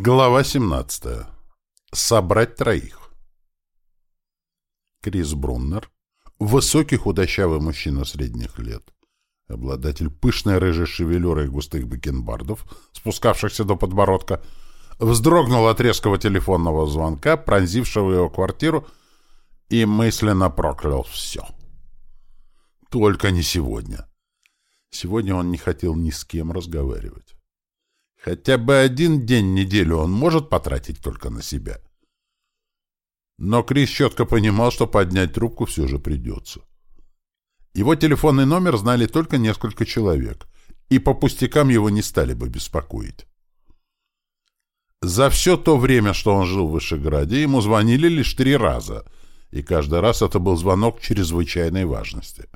Глава 17. Собрать троих. Крис Бруннер, высокий худощавый мужчина средних лет, обладатель пышной рыжей шевелюры и густых бакенбардов, спускавшихся до подбородка, вздрогнул от резкого телефонного звонка, пронзившего его квартиру, и мысленно проклял все. Только не сегодня. Сегодня он не хотел ни с кем разговаривать. Хотя бы один день в неделю он может потратить только на себя. Но Крис четко понимал, что поднять трубку все же придется. Его телефонный номер знали только несколько человек, и по пустякам его не стали бы беспокоить. За все то время, что он жил в Вышеграде, ему звонили лишь три раза, и каждый раз это был звонок чрезвычайной важности.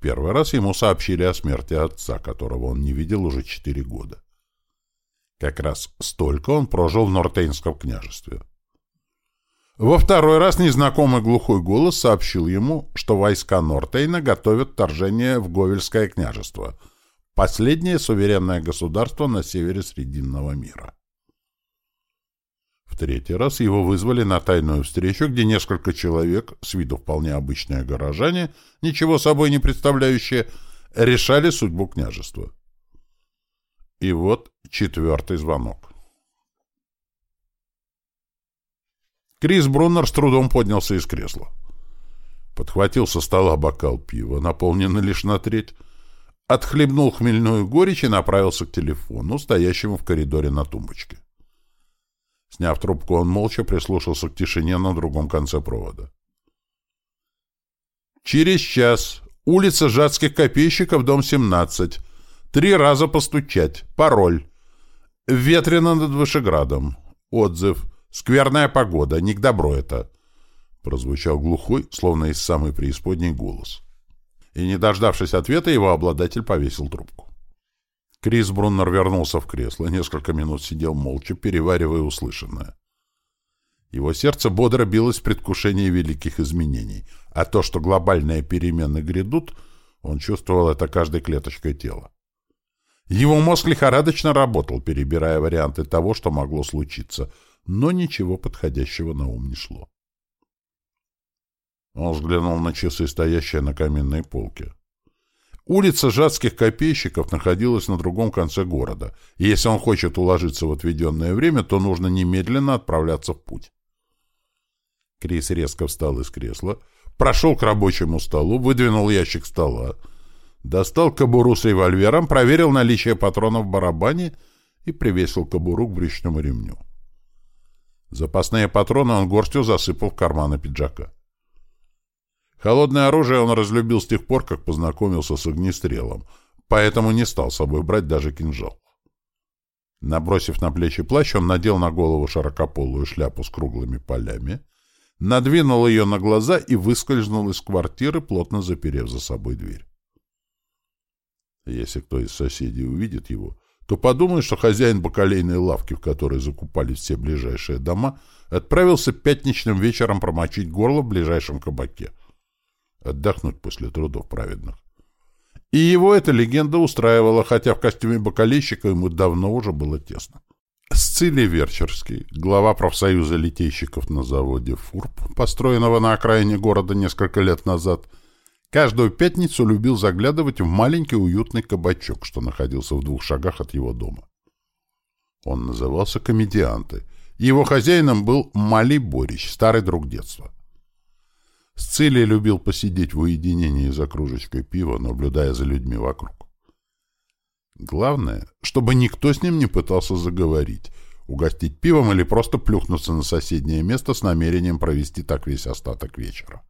Первый раз ему сообщили о смерти отца, которого он не видел уже четыре года. Как раз столько он прожил в Нортейнском княжестве. Во второй раз незнакомый глухой голос сообщил ему, что войска Нортейна готовят вторжение в Говельское княжество, последнее суверенное государство на севере Срединного мира. В третий раз его вызвали на тайную встречу, где несколько человек, с виду вполне обычные горожане, ничего собой не представляющие, решали судьбу княжества. И вот четвертый звонок. Крис Бруннер с трудом поднялся из кресла. Подхватил со стола бокал пива, наполненный лишь на треть, отхлебнул хмельную горечь и направился к телефону, стоящему в коридоре на тумбочке. Сняв трубку, он молча прислушался к тишине на другом конце провода. «Через час. Улица Жадских копейщиков, дом 17. Три раза постучать. Пароль. Ветрено над Вышеградом. Отзыв. Скверная погода. Не к добру это. Прозвучал глухой, словно из самой преисподней голос. И, не дождавшись ответа, его обладатель повесил трубку. Крис Бруннер вернулся в кресло, несколько минут сидел молча, переваривая услышанное. Его сердце бодро билось в предвкушении великих изменений, а то, что глобальные перемены грядут, он чувствовал это каждой клеточкой тела. Его мозг лихорадочно работал, перебирая варианты того, что могло случиться, но ничего подходящего на ум не шло. Он взглянул на часы, стоящие на каменной полке. Улица Жадских копейщиков находилась на другом конце города, и если он хочет уложиться в отведенное время, то нужно немедленно отправляться в путь. Крис резко встал из кресла, прошел к рабочему столу, выдвинул ящик стола, Достал кобуру с револьвером, проверил наличие патронов в барабане и привесил кобуру к брючному ремню. Запасные патроны он горстью засыпал в карманы пиджака. Холодное оружие он разлюбил с тех пор, как познакомился с огнестрелом, поэтому не стал с собой брать даже кинжал. Набросив на плечи плащ, он надел на голову широкополую шляпу с круглыми полями, надвинул ее на глаза и выскользнул из квартиры, плотно заперев за собой дверь. Если кто из соседей увидит его, то подумает, что хозяин бакалейной лавки, в которой закупались все ближайшие дома, отправился пятничным вечером промочить горло в ближайшем кабаке. Отдохнуть после трудов праведных. И его эта легенда устраивала, хотя в костюме бакалейщика ему давно уже было тесно. Сцилий Верчерский, глава профсоюза литейщиков на заводе «Фурб», построенного на окраине города несколько лет назад, — Каждую пятницу любил заглядывать в маленький уютный кабачок, что находился в двух шагах от его дома. Он назывался «Комедианты». Его хозяином был Мали Борич, старый друг детства. Сцилий любил посидеть в уединении за кружечкой пива, наблюдая за людьми вокруг. Главное, чтобы никто с ним не пытался заговорить, угостить пивом или просто плюхнуться на соседнее место с намерением провести так весь остаток вечера.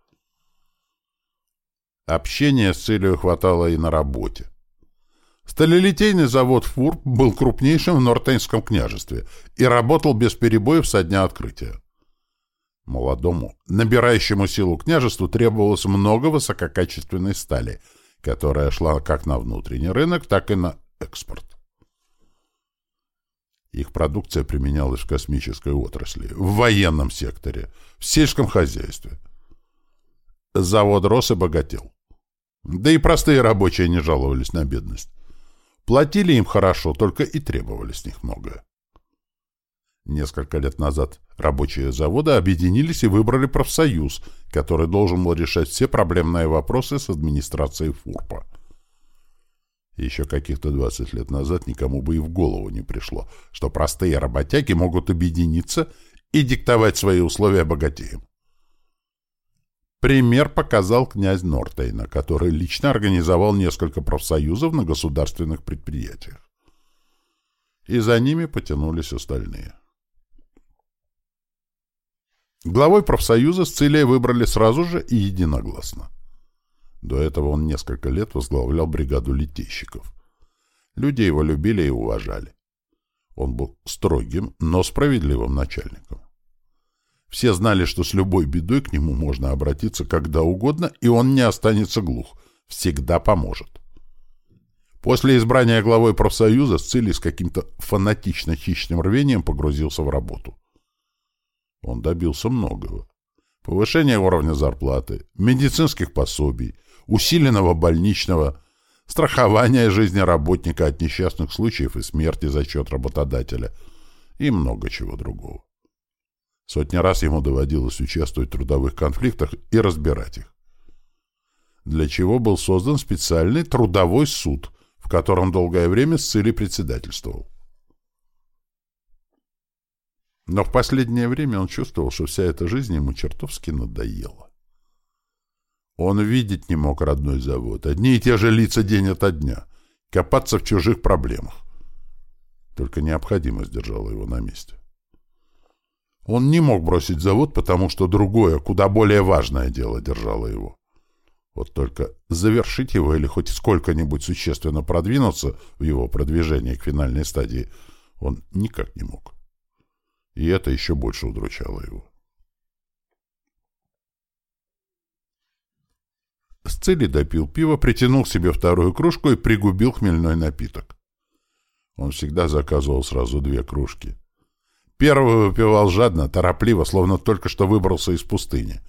Общения с целью хватало и на работе. Сталелитейный завод «Фурб» был крупнейшим в Нортейнском княжестве и работал без перебоев со дня открытия. Молодому, набирающему силу княжеству требовалось много высококачественной стали, которая шла как на внутренний рынок, так и на экспорт. Их продукция применялась в космической отрасли, в военном секторе, в сельском хозяйстве. Завод рос и богател. Да и простые рабочие не жаловались на бедность. Платили им хорошо, только и требовали с них многое. Несколько лет назад рабочие завода объединились и выбрали профсоюз, который должен был решать все проблемные вопросы с администрацией ФУРПа. Еще каких-то 20 лет назад никому бы и в голову не пришло, что простые работяги могут объединиться и диктовать свои условия богатеям. Пример показал князь Нортейна, который лично организовал несколько профсоюзов на государственных предприятиях. И за ними потянулись остальные. Главой профсоюза Сцилия выбрали сразу же и единогласно. До этого он несколько лет возглавлял бригаду литейщиков. Люди его любили и уважали. Он был строгим, но справедливым начальником. Все знали, что с любой бедой к нему можно обратиться когда угодно, и он не останется глух, всегда поможет. После избрания главой профсоюза Сцилий с каким-то фанатично-хищным рвением погрузился в работу. Он добился многого. Повышение уровня зарплаты, медицинских пособий, усиленного больничного, страхования жизни работника от несчастных случаев и смерти за счет работодателя и много чего другого. Сотни раз ему доводилось участвовать в трудовых конфликтах и разбирать их. Для чего был создан специальный трудовой суд, в котором долгое время Сцилий председательствовал. Но в последнее время он чувствовал, что вся эта жизнь ему чертовски надоела. Он видеть не мог родной завод, одни и те же лица день ото дня, копаться в чужих проблемах. Только необходимость держала его на месте. Он не мог бросить завод, потому что другое, куда более важное дело держало его. Вот только завершить его или хоть сколько-нибудь существенно продвинуться в его продвижении к финальной стадии он никак не мог. И это еще больше удручало его. Сцилий допил пиво, притянул к себе вторую кружку и пригубил хмельной напиток. Он всегда заказывал сразу две кружки. Первую выпивал жадно, торопливо, словно только что выбрался из пустыни.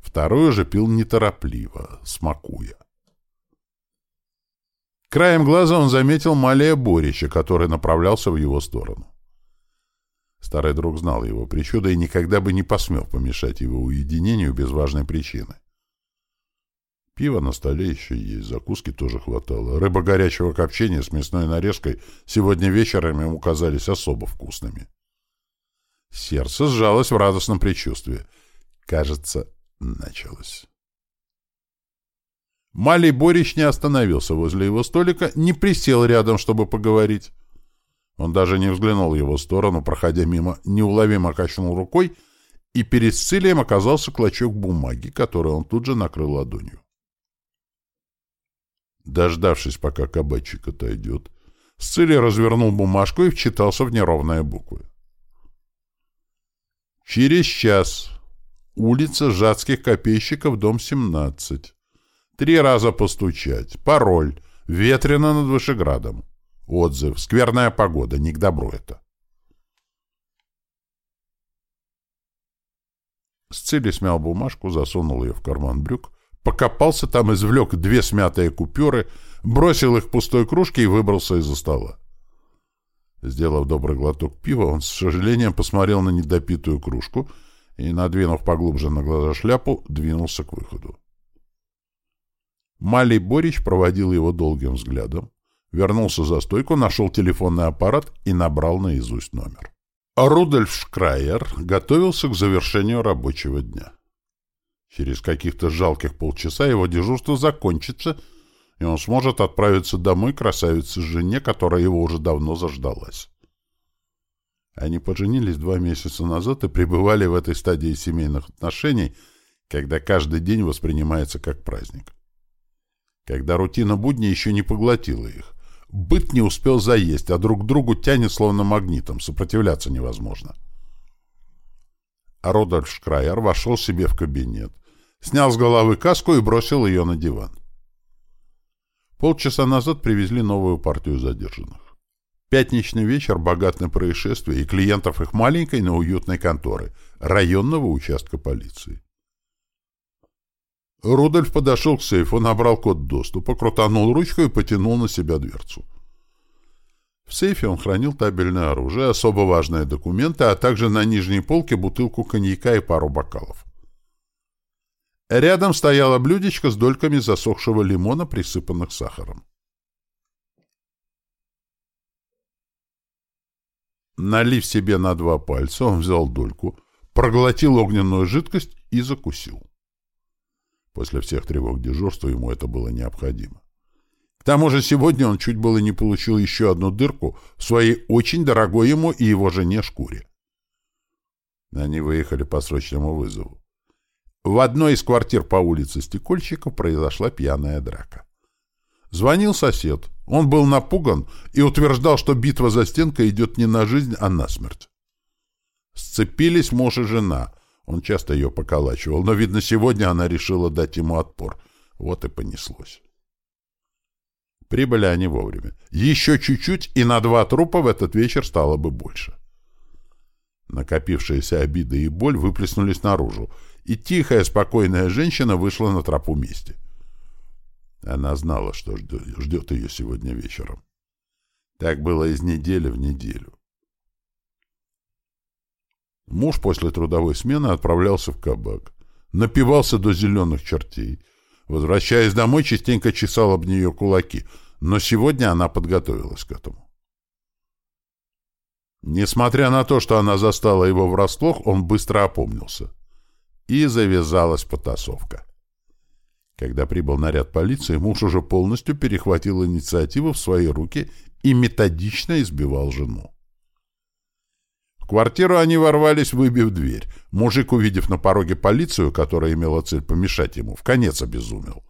Вторую же пил неторопливо, смакуя. Краем глаза он заметил Малия Борича, который направлялся в его сторону. Старый друг знал его причуды и никогда бы не посмел помешать его уединению без важной причины. Пиво на столе еще есть, закуски тоже хватало. Рыба горячего копчения с мясной нарезкой сегодня вечером ему казались особо вкусными. Сердце сжалось в радостном предчувствии. Кажется, началось. Малий Борич не остановился возле его столика, не присел рядом, чтобы поговорить. Он даже не взглянул в его сторону, проходя мимо, неуловимо качнул рукой, и перед Сцилием оказался клочок бумаги, который он тут же накрыл ладонью. Дождавшись, пока кабачик отойдет, Сцилий развернул бумажку и вчитался в неровные буквы. Через час. Улица Жадских копейщиков, дом 17. Три раза постучать. Пароль. Ветрено над Вышеградом. Отзыв. Скверная погода. Не к добру это. Сцилий смял бумажку, засунул ее в карман брюк, покопался там, извлек две смятые купюры, бросил их в пустой кружке и выбрался из-за стола. Сделав добрый глоток пива, он с сожалением посмотрел на недопитую кружку и, надвинув поглубже на глаза шляпу, двинулся к выходу. Малий Борич проводил его долгим взглядом, вернулся за стойку, нашел телефонный аппарат и набрал наизусть номер. Рудольф Шкрайер готовился к завершению рабочего дня. Через каких-то жалких полчаса его дежурство закончится — и он сможет отправиться домой красавице жене, которая его уже давно заждалась. Они поженились два месяца назад и пребывали в этой стадии семейных отношений, когда каждый день воспринимается как праздник. Когда рутина будни еще не поглотила их. Быт не успел заесть, а друг другу тянет словно магнитом, сопротивляться невозможно. А Родольф Шкрайер вошел себе в кабинет, снял с головы каску и бросил ее на диван. Полчаса назад привезли новую партию задержанных. Пятничный вечер богат на и клиентов их маленькой, но уютной конторы, районного участка полиции. Рудольф подошел к сейфу, набрал код доступа, крутанул ручку и потянул на себя дверцу. В сейфе он хранил табельное оружие, особо важные документы, а также на нижней полке бутылку коньяка и пару бокалов. Рядом стояло блюдечко с дольками засохшего лимона, присыпанных сахаром. Налив себе на два пальца, он взял дольку, проглотил огненную жидкость и закусил. После всех тревог дежурства ему это было необходимо. К тому же сегодня он чуть было не получил еще одну дырку в своей очень дорогой ему и его жене шкуре. Они выехали по срочному вызову. В одной из квартир по улице Стекольщиков произошла пьяная драка. Звонил сосед. Он был напуган и утверждал, что битва за стенкой идет не на жизнь, а на смерть. Сцепились муж и жена. Он часто ее поколачивал, но, видно, сегодня она решила дать ему отпор. Вот и понеслось. Прибыли они вовремя. Еще чуть-чуть, и на два трупа в этот вечер стало бы больше. Накопившиеся обиды и боль выплеснулись наружу, и тихая, спокойная женщина вышла на тропу мести. Она знала, что ждет, ее сегодня вечером. Так было из недели в неделю. Муж после трудовой смены отправлялся в кабак. Напивался до зеленых чертей. Возвращаясь домой, частенько чесал об нее кулаки, но сегодня она подготовилась к этому. Несмотря на то, что она застала его врасплох, он быстро опомнился. И завязалась потасовка. Когда прибыл наряд полиции, муж уже полностью перехватил инициативу в свои руки и методично избивал жену. Квартиру они ворвались, выбив дверь. Мужик, увидев на пороге полицию, которая имела цель помешать ему, в конец обезумел.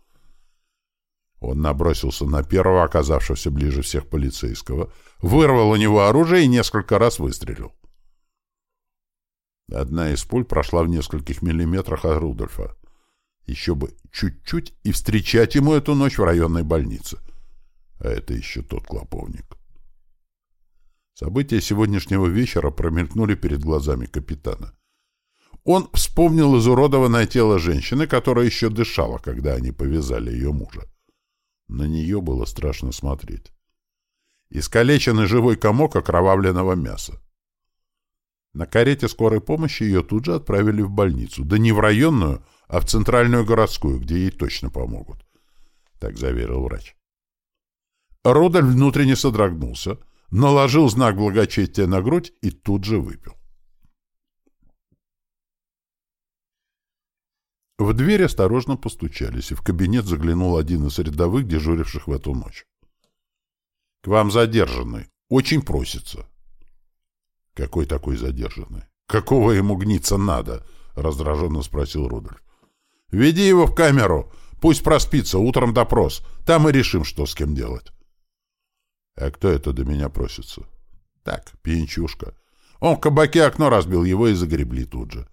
Он набросился на первого, оказавшегося ближе всех полицейского, вырвал у него оружие и несколько раз выстрелил. Одна из пуль прошла в нескольких миллиметрах от Рудольфа. Еще бы чуть-чуть и встречать ему эту ночь в районной больнице. А это еще тот клоповник. События сегодняшнего вечера промелькнули перед глазами капитана. Он вспомнил изуродованное тело женщины, которая еще дышала, когда они повязали ее мужа. На нее было страшно смотреть. Искалеченный живой комок окровавленного мяса. На карете скорой помощи ее тут же отправили в больницу. Да не в районную, а в центральную городскую, где ей точно помогут. Так заверил врач. Рудольф внутренне содрогнулся, наложил знак благочестия на грудь и тут же выпил. В дверь осторожно постучались, и в кабинет заглянул один из рядовых, дежуривших в эту ночь. — К вам задержанный. Очень просится. — Какой такой задержанный? Какого ему гниться надо? — раздраженно спросил Рудольф. — Веди его в камеру. Пусть проспится. Утром допрос. Там и решим, что с кем делать. — А кто это до меня просится? — Так, пьянчушка. Он в кабаке окно разбил, его и загребли тут же.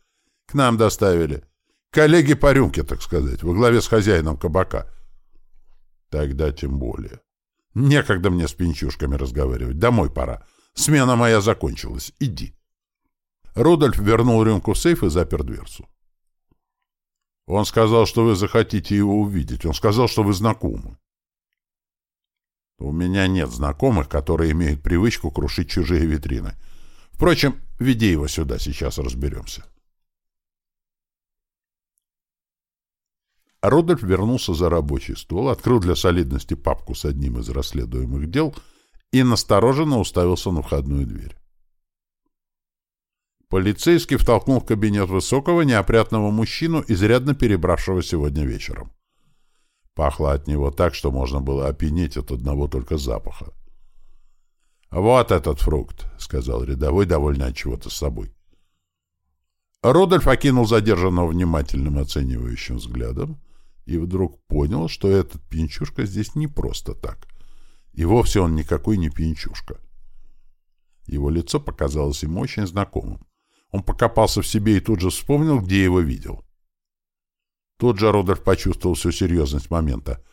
К нам доставили. — Коллеги по рюмке, так сказать, во главе с хозяином кабака. Тогда тем более. Некогда мне с пинчушками разговаривать. Домой пора. Смена моя закончилась. Иди. Рудольф вернул рюмку в сейф и запер дверцу. Он сказал, что вы захотите его увидеть. Он сказал, что вы знакомы. У меня нет знакомых, которые имеют привычку крушить чужие витрины. Впрочем, веди его сюда, сейчас разберемся. Рудольф вернулся за рабочий стол, открыл для солидности папку с одним из расследуемых дел и настороженно уставился на входную дверь. Полицейский втолкнул в кабинет высокого, неопрятного мужчину, изрядно перебравшего сегодня вечером. Пахло от него так, что можно было опьянеть от одного только запаха. «Вот этот фрукт», — сказал рядовой, довольный от чего-то с собой. Рудольф окинул задержанного внимательным оценивающим взглядом, и вдруг понял, что этот пьянчушка здесь не просто так. И вовсе он никакой не пьянчушка. Его лицо показалось ему очень знакомым. Он покопался в себе и тут же вспомнил, где его видел. Тут же Родольф почувствовал всю серьезность момента.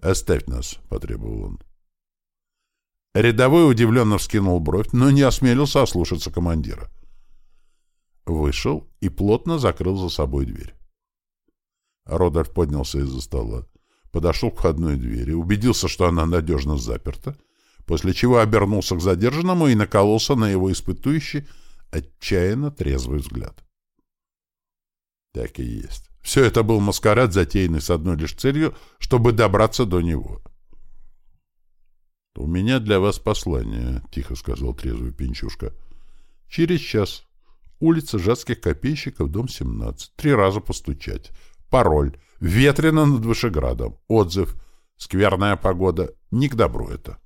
«Оставь нас», — потребовал он. Рядовой удивленно вскинул бровь, но не осмелился ослушаться командира. Вышел и плотно закрыл за собой дверь. Родольф поднялся из-за стола, подошел к входной двери, убедился, что она надежно заперта, после чего обернулся к задержанному и накололся на его испытующий, отчаянно трезвый взгляд. Так и есть. Все это был маскарад, затеянный с одной лишь целью, чтобы добраться до него. «У меня для вас послание», — тихо сказал трезвый пенчушка. «Через час. Улица Жадских копейщиков, дом 17. Три раза постучать. Пароль. Ветрено над Вышеградом. Отзыв. Скверная погода. Не к добру это».